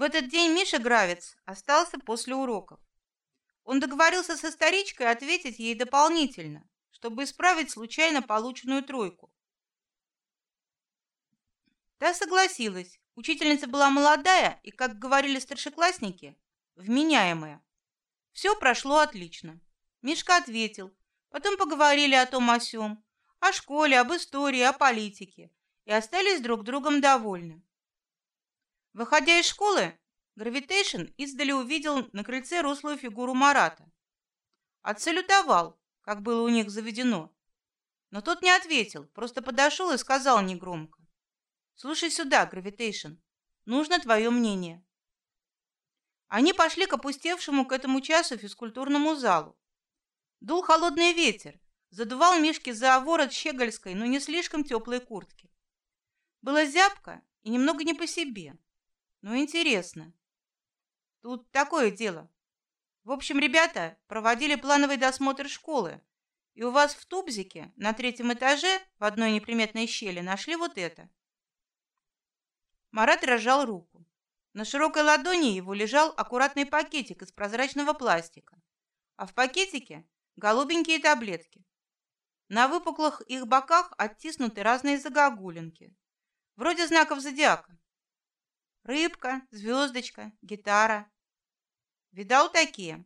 В этот день Миша Гравец остался после уроков. Он договорился со старичкой ответить ей дополнительно, чтобы исправить случайно полученную тройку. Та согласилась. Учительница была молодая и, как говорили старшеклассники, вменяемая. Все прошло отлично. Мишка ответил. Потом поговорили о том о сём, о школе, об истории, о политике и остались друг другом довольны. Выходя из школы, Гравитейшн издали увидел на крыльце рослую фигуру Марата. Отсалютовал, как было у них заведено. Но тот не ответил, просто подошел и сказал негромко: "Слушай сюда, Гравитейшн, нужно твое мнение". Они пошли к опустевшему к этому часу физкультурному залу. Дул холодный ветер, задувал Мишки за ворот щегольской, но не слишком теплой куртки. Было зябко и немного не по себе. Ну, интересно. Тут такое дело. В общем, ребята проводили плановый досмотр школы, и у вас в тубзике на третьем этаже в одной неприметной щели нашли вот это. Марат разжал руку. На широкой ладони его лежал аккуратный пакетик из прозрачного пластика, а в пакетике голубенькие таблетки. На выпуклых их боках оттиснуты разные загогулинки, вроде знаков зодиака. Рыбка, звездочка, гитара. Видал такие?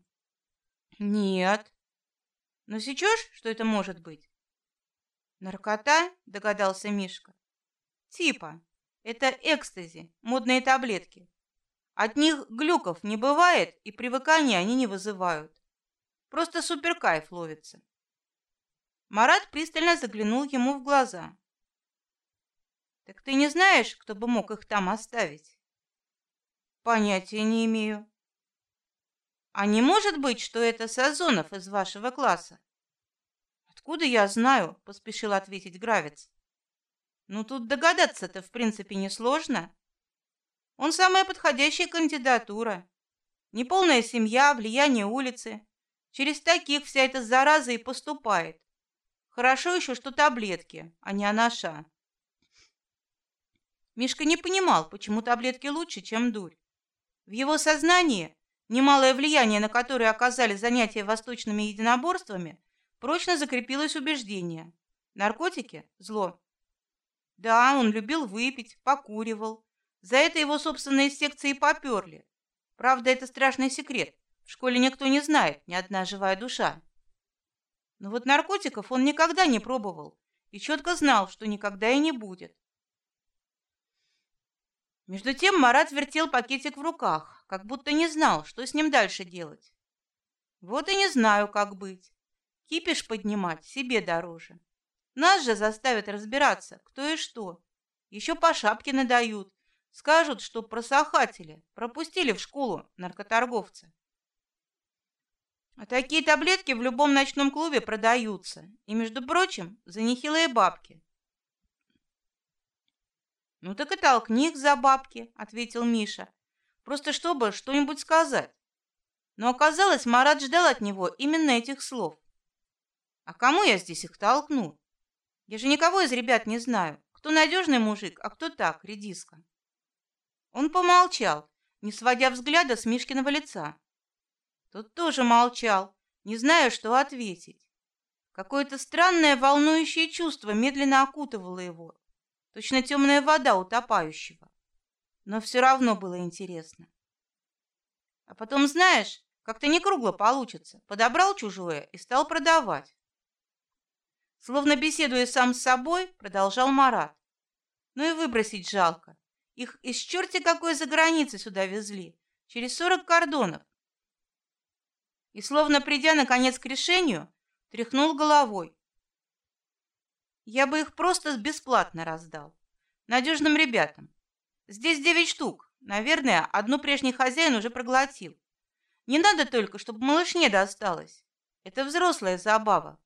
Нет. Но сейчас что это может быть? Наркота, догадался Мишка. Типа, это экстази, модные таблетки. От них глюков не бывает, и привыкания они не вызывают. Просто супер кайф ловится. Марат пристально заглянул ему в глаза. Так ты не знаешь, кто бы мог их там оставить? Понятия не имею. А не может быть, что это Сазонов из вашего класса? Откуда я знаю? Поспешил ответить Гравец. Ну тут догадаться-то в принципе не сложно. Он самая подходящая кандидатура. Неполная семья, влияние улицы. Через таких вся эта зараза и поступает. Хорошо еще, что таблетки, а не анаша. Мишка не понимал, почему таблетки лучше, чем дурь. В его сознании немалое влияние, на которое оказали занятия восточными единоборствами, прочно закрепилось убеждение: наркотики зло. Да, он любил выпить, покуривал. За это его собственные секции поперли. Правда, это страшный секрет. В школе никто не знает, ни одна живая душа. Но вот наркотиков он никогда не пробовал и четко знал, что никогда и не будет. Между тем Марат вертел пакетик в руках, как будто не знал, что с ним дальше делать. Вот и не знаю, как быть. Кипиш поднимать себе дороже. Нас же заставят разбираться, кто и что. Еще по шапке надают, скажут, что просохатели пропустили в школу наркоторговцы. А такие таблетки в любом ночном клубе продаются, и между прочим за нехилые бабки. Ну так и толкни их за бабки, ответил Миша, просто чтобы что-нибудь сказать. Но оказалось, Марат ждал от него именно этих слов. А кому я здесь их толкну? Я же никого из ребят не знаю. Кто надежный мужик, а кто так, редиска. Он помолчал, не сводя взгляда с Мишкиного лица. Тот тоже молчал, не зная, что ответить. Какое-то странное волнующее чувство медленно окутывало его, точно темная вода утопающего. Но все равно было интересно. А потом, знаешь, как-то не кругло получится. Подобрал чужое и стал продавать. Словно беседуя сам с собой, продолжал Марат. Ну и выбросить жалко. Их из черти какой за границы сюда везли, через сорок кордонов. И словно придя наконец к решению, тряхнул головой. Я бы их просто бесплатно раздал. Надежным ребятам. Здесь девять штук. Наверное, одну прежний хозяин уже проглотил. Не надо только, чтобы малышне досталось. Это взрослая забава.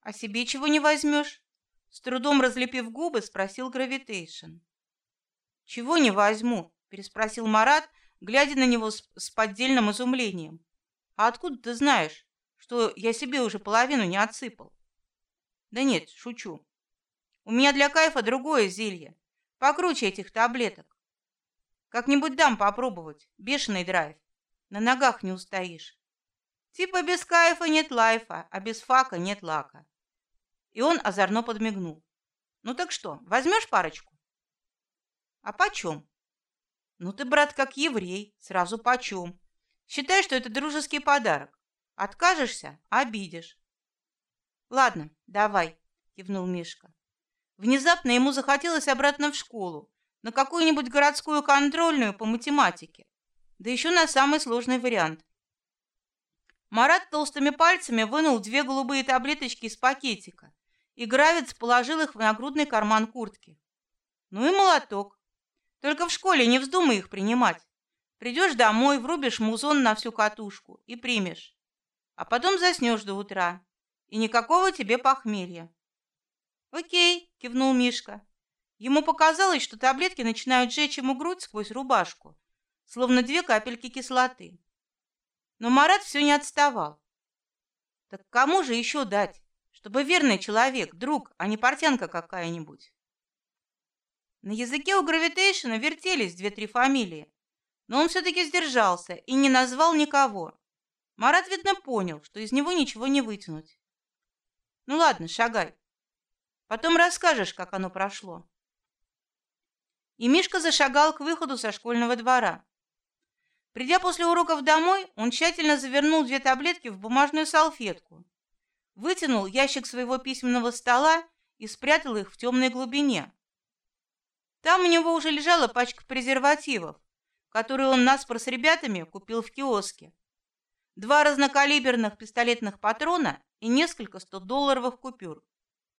А себе чего не возьмешь? С трудом разлепив губы, спросил Гравитейшн. Чего не возьму? переспросил Марат, глядя на него с, с поддельным изумлением. А откуда ты знаешь, что я себе уже половину не отсыпал? Да нет, шучу. У меня для кайфа другое зелье, покруче этих таблеток. Как-нибудь дам попробовать. Бешеный драйв. На ногах не устоишь. Типа без кайфа нет лайфа, а без фака нет лака. И он озорно подмигнул. Ну так что, возьмешь парочку? А почем? Ну ты, брат, как еврей, сразу почем. Считай, что это дружеский подарок. Откажешься – обидишь. Ладно, давай, кивнул Мишка. Внезапно ему захотелось обратно в школу, на какую-нибудь городскую контрольную по математике, да еще на самый сложный вариант. Марат толстыми пальцами вынул две голубые таблеточки из пакетика, и Гравец положил их в нагрудный карман куртки. Ну и молоток. Только в школе не вздумай их принимать. Придешь домой, врубишь музон на всю катушку и примешь, а потом заснешь до утра, и никакого тебе похмелья. Окей, кивнул Мишка. Ему показалось, что таблетки начинают жечь ему грудь сквозь рубашку, словно две капельки кислоты. Но Марат все не отставал. Так кому же еще дать, чтобы верный человек, друг, а не портянка какая-нибудь? На языке у гравитейшена вертелись две-три фамилии, но он все-таки сдержался и не назвал никого. Марат видно понял, что из него ничего не вытянуть. Ну ладно, шагай. Потом расскажешь, как оно прошло. И Мишка зашагал к выходу со школьного двора. Придя после уроков домой, он тщательно завернул две таблетки в бумажную салфетку, вытянул ящик своего письменного стола и спрятал их в темной глубине. Там у него уже лежала пачка презервативов, которую он наспор с ребятами купил в киоске. Два разнокалиберных пистолетных патрона и несколько 100-долларовых купюр.